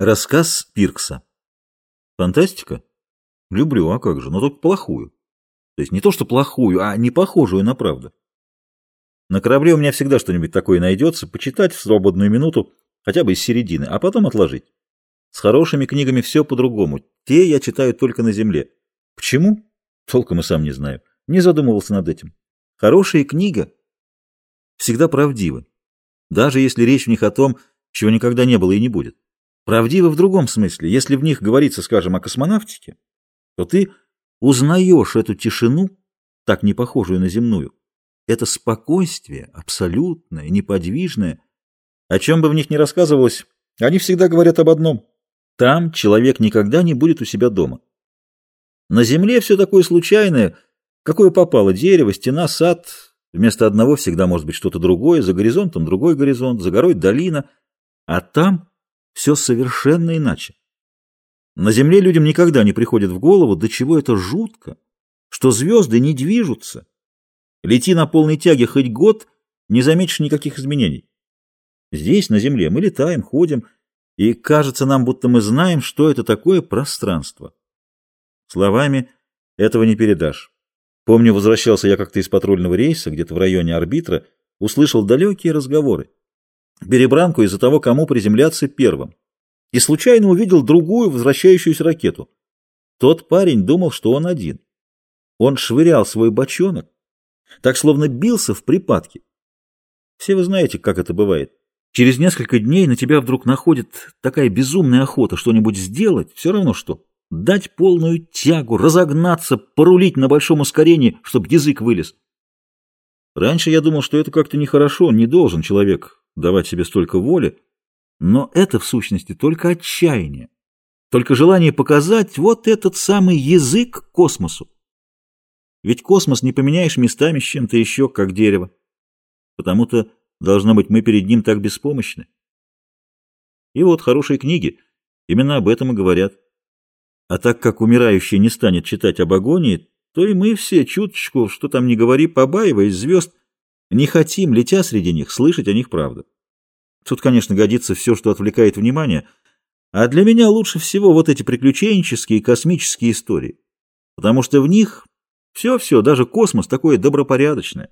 Рассказ Пиркса. Фантастика? Люблю, а как же, но только плохую. То есть не то, что плохую, а не похожую на правду. На корабле у меня всегда что-нибудь такое найдется, почитать в свободную минуту, хотя бы из середины, а потом отложить. С хорошими книгами все по-другому. Те я читаю только на земле. Почему? Толком и сам не знаю. Не задумывался над этим. Хорошая книга всегда правдива, даже если речь в них о том, чего никогда не было и не будет. Правдивы в другом смысле. Если в них говорится, скажем, о космонавтике, то ты узнаешь эту тишину, так не похожую на земную. Это спокойствие, абсолютное, неподвижное. О чем бы в них ни рассказывалось, они всегда говорят об одном. Там человек никогда не будет у себя дома. На земле все такое случайное, какое попало, дерево, стена, сад. Вместо одного всегда может быть что-то другое, за горизонтом другой горизонт, за горой долина. А там все совершенно иначе. На Земле людям никогда не приходит в голову, до чего это жутко, что звезды не движутся. Лети на полной тяге хоть год, не заметишь никаких изменений. Здесь, на Земле, мы летаем, ходим, и кажется нам, будто мы знаем, что это такое пространство. Словами этого не передашь. Помню, возвращался я как-то из патрульного рейса, где-то в районе арбитра, услышал далекие разговоры перебранку из-за того, кому приземляться первым. И случайно увидел другую возвращающуюся ракету. Тот парень думал, что он один. Он швырял свой бочонок, так словно бился в припадке. Все вы знаете, как это бывает. Через несколько дней на тебя вдруг находит такая безумная охота что-нибудь сделать, все равно что. Дать полную тягу, разогнаться, порулить на большом ускорении, чтобы язык вылез. Раньше я думал, что это как-то нехорошо, не должен человек давать себе столько воли, но это в сущности только отчаяние, только желание показать вот этот самый язык космосу. Ведь космос не поменяешь местами с чем-то еще, как дерево. Потому-то, должно быть, мы перед ним так беспомощны. И вот хорошие книги именно об этом и говорят. А так как умирающий не станет читать об агонии, то и мы все чуточку, что там не говори, побаиваясь звезд, не хотим, летя среди них, слышать о них правду. Тут, конечно, годится все, что отвлекает внимание, а для меня лучше всего вот эти приключенческие космические истории, потому что в них все-все, даже космос такое добропорядочное.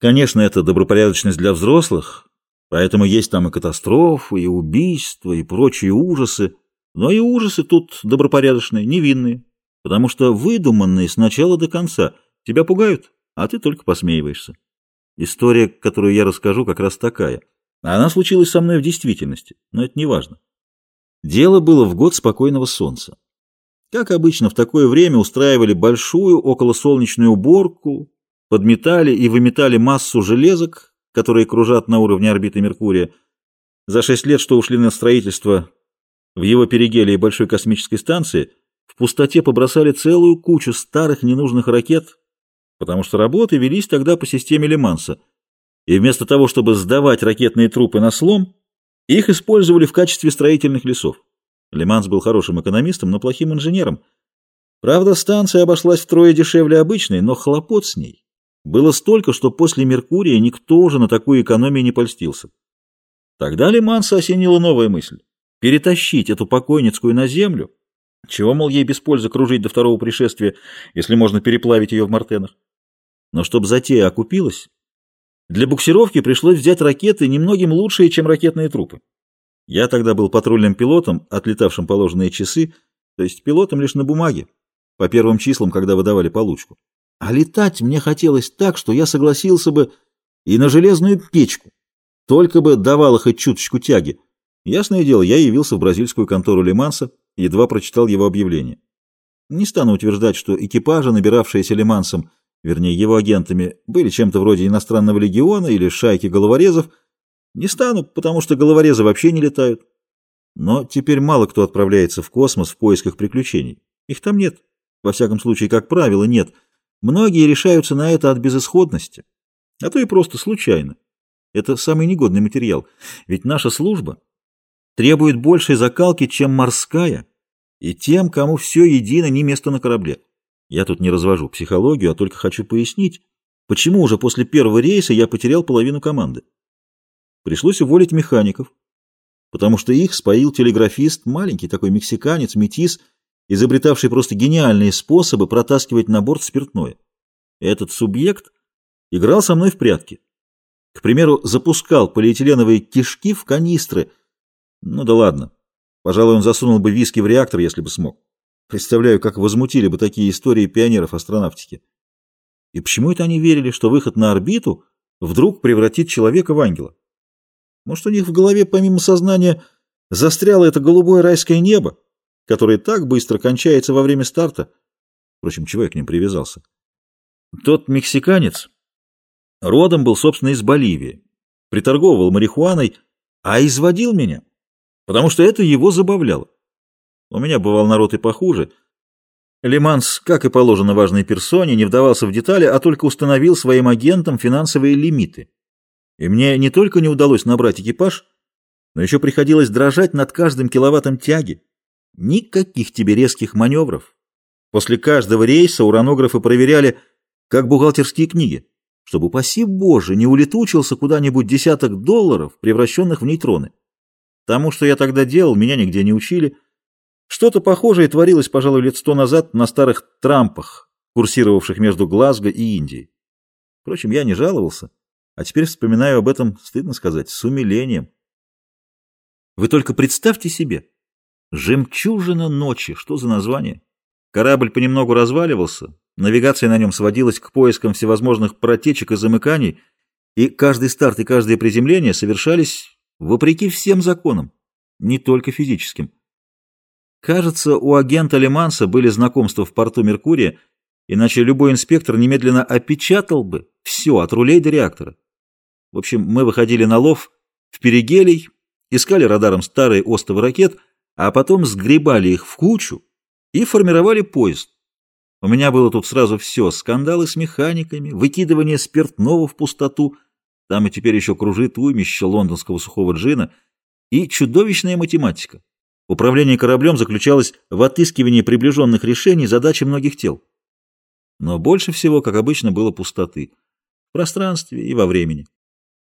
Конечно, это добропорядочность для взрослых, поэтому есть там и катастрофы, и убийства, и прочие ужасы, но и ужасы тут добропорядочные, невинные, потому что выдуманные с начала до конца тебя пугают, а ты только посмеиваешься. История, которую я расскажу, как раз такая. Она случилась со мной в действительности, но это не важно. Дело было в год спокойного солнца. Как обычно, в такое время устраивали большую околосолнечную уборку, подметали и выметали массу железок, которые кружат на уровне орбиты Меркурия. За шесть лет, что ушли на строительство в его перигелии большой космической станции, в пустоте побросали целую кучу старых ненужных ракет, потому что работы велись тогда по системе Леманса, и вместо того, чтобы сдавать ракетные трупы на слом, их использовали в качестве строительных лесов. Леманс был хорошим экономистом, но плохим инженером. Правда, станция обошлась втрое дешевле обычной, но хлопот с ней было столько, что после Меркурия никто уже на такую экономию не польстился. Тогда Леманса осенила новая мысль — перетащить эту покойницкую на землю, чего, мол, ей без пользы кружить до второго пришествия, если можно переплавить ее в Мартенах. Но чтобы затея окупилась, для буксировки пришлось взять ракеты немногим лучшие, чем ракетные трупы. Я тогда был патрульным пилотом, отлетавшим положенные часы, то есть пилотом лишь на бумаге, по первым числам, когда выдавали получку. А летать мне хотелось так, что я согласился бы и на железную печку, только бы давало хоть чуточку тяги. Ясное дело, я явился в бразильскую контору Лиманса, едва прочитал его объявление. Не стану утверждать, что экипажи, набиравшиеся Лимансом, вернее его агентами, были чем-то вроде иностранного легиона или шайки головорезов. Не стану, потому что головорезы вообще не летают. Но теперь мало кто отправляется в космос в поисках приключений. Их там нет. Во всяком случае, как правило, нет. Многие решаются на это от безысходности, а то и просто случайно. Это самый негодный материал. Ведь наша служба требует большей закалки, чем морская, и тем, кому все едино, не место на корабле. Я тут не развожу психологию, а только хочу пояснить, почему уже после первого рейса я потерял половину команды. Пришлось уволить механиков, потому что их споил телеграфист, маленький такой мексиканец, метис, изобретавший просто гениальные способы протаскивать на борт спиртное. Этот субъект играл со мной в прятки. К примеру, запускал полиэтиленовые кишки в канистры. Ну да ладно. Пожалуй, он засунул бы виски в реактор, если бы смог. Представляю, как возмутили бы такие истории пионеров астронавтики. И почему это они верили, что выход на орбиту вдруг превратит человека в ангела? Может, у них в голове, помимо сознания, застряло это голубое райское небо, которое так быстро кончается во время старта? Впрочем, чего я к ним привязался? Тот мексиканец родом был, собственно, из Боливии, приторговывал марихуаной, а изводил меня, потому что это его забавляло. У меня бывал народ и похуже. Лиманс, как и положено важной персоне, не вдавался в детали, а только установил своим агентам финансовые лимиты. И мне не только не удалось набрать экипаж, но еще приходилось дрожать над каждым киловаттом тяги. Никаких тебе резких маневров. После каждого рейса уранографы проверяли, как бухгалтерские книги, чтобы, упаси Боже, не улетучился куда-нибудь десяток долларов, превращенных в нейтроны. Тому, что я тогда делал, меня нигде не учили. Что-то похожее творилось, пожалуй, лет сто назад на старых трампах, курсировавших между Глазго и Индией. Впрочем, я не жаловался, а теперь вспоминаю об этом, стыдно сказать, с умилением. Вы только представьте себе. «Жемчужина ночи» — что за название? Корабль понемногу разваливался, навигация на нем сводилась к поискам всевозможных протечек и замыканий, и каждый старт и каждое приземление совершались вопреки всем законам, не только физическим. Кажется, у агента Леманса были знакомства в порту Меркурия, иначе любой инспектор немедленно опечатал бы все от рулей до реактора. В общем, мы выходили на лов в перигелий, искали радаром старые остовы ракет, а потом сгребали их в кучу и формировали поезд. У меня было тут сразу все — скандалы с механиками, выкидывание спиртного в пустоту, там и теперь еще кружит уймище лондонского сухого джина, и чудовищная математика. Управление кораблем заключалось в отыскивании приближенных решений задачи многих тел. Но больше всего, как обычно, было пустоты. В пространстве и во времени.